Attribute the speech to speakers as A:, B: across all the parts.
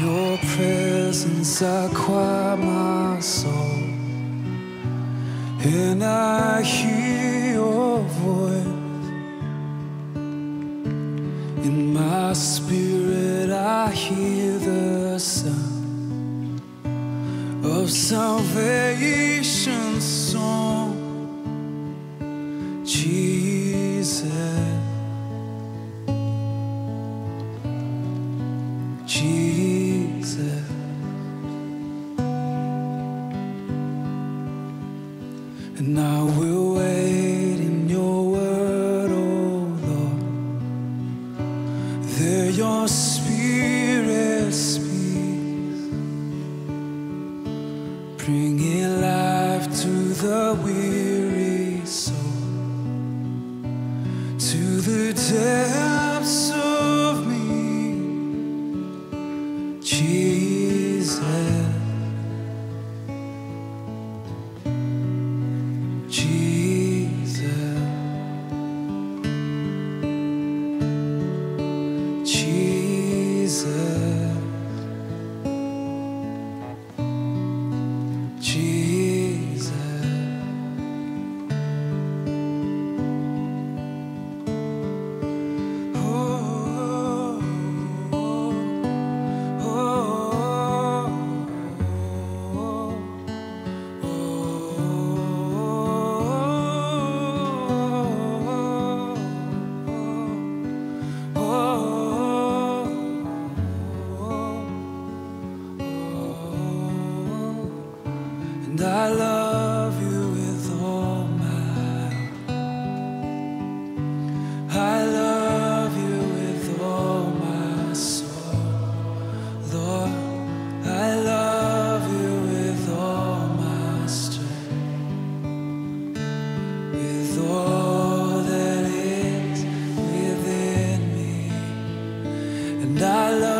A: your presence, I quiet my soul, and I hear your voice. In my spirit, I hear the sound of salvation song. Jesus, Jesus. And I will wait in your word, oh Lord. There your spirit speaks, bringing life to the weary soul, to the depths Jesus, And I love you with all my heart. I love you with all my soul, Lord. I love you with all my strength, with all that is within me, and I love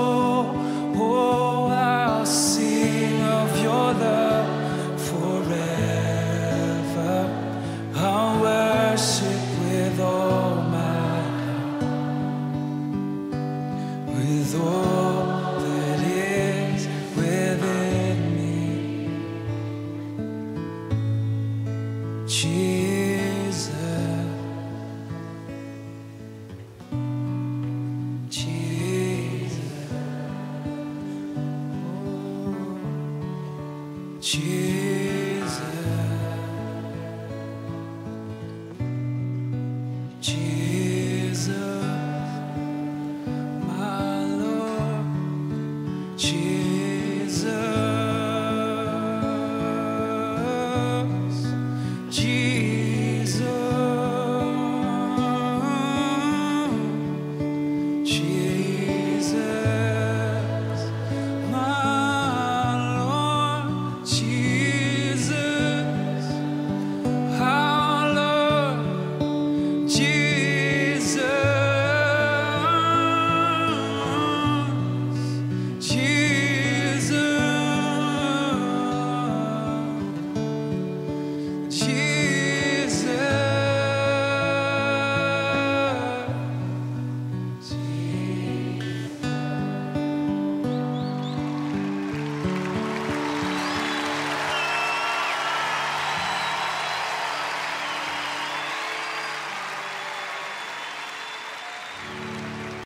A: Jesus,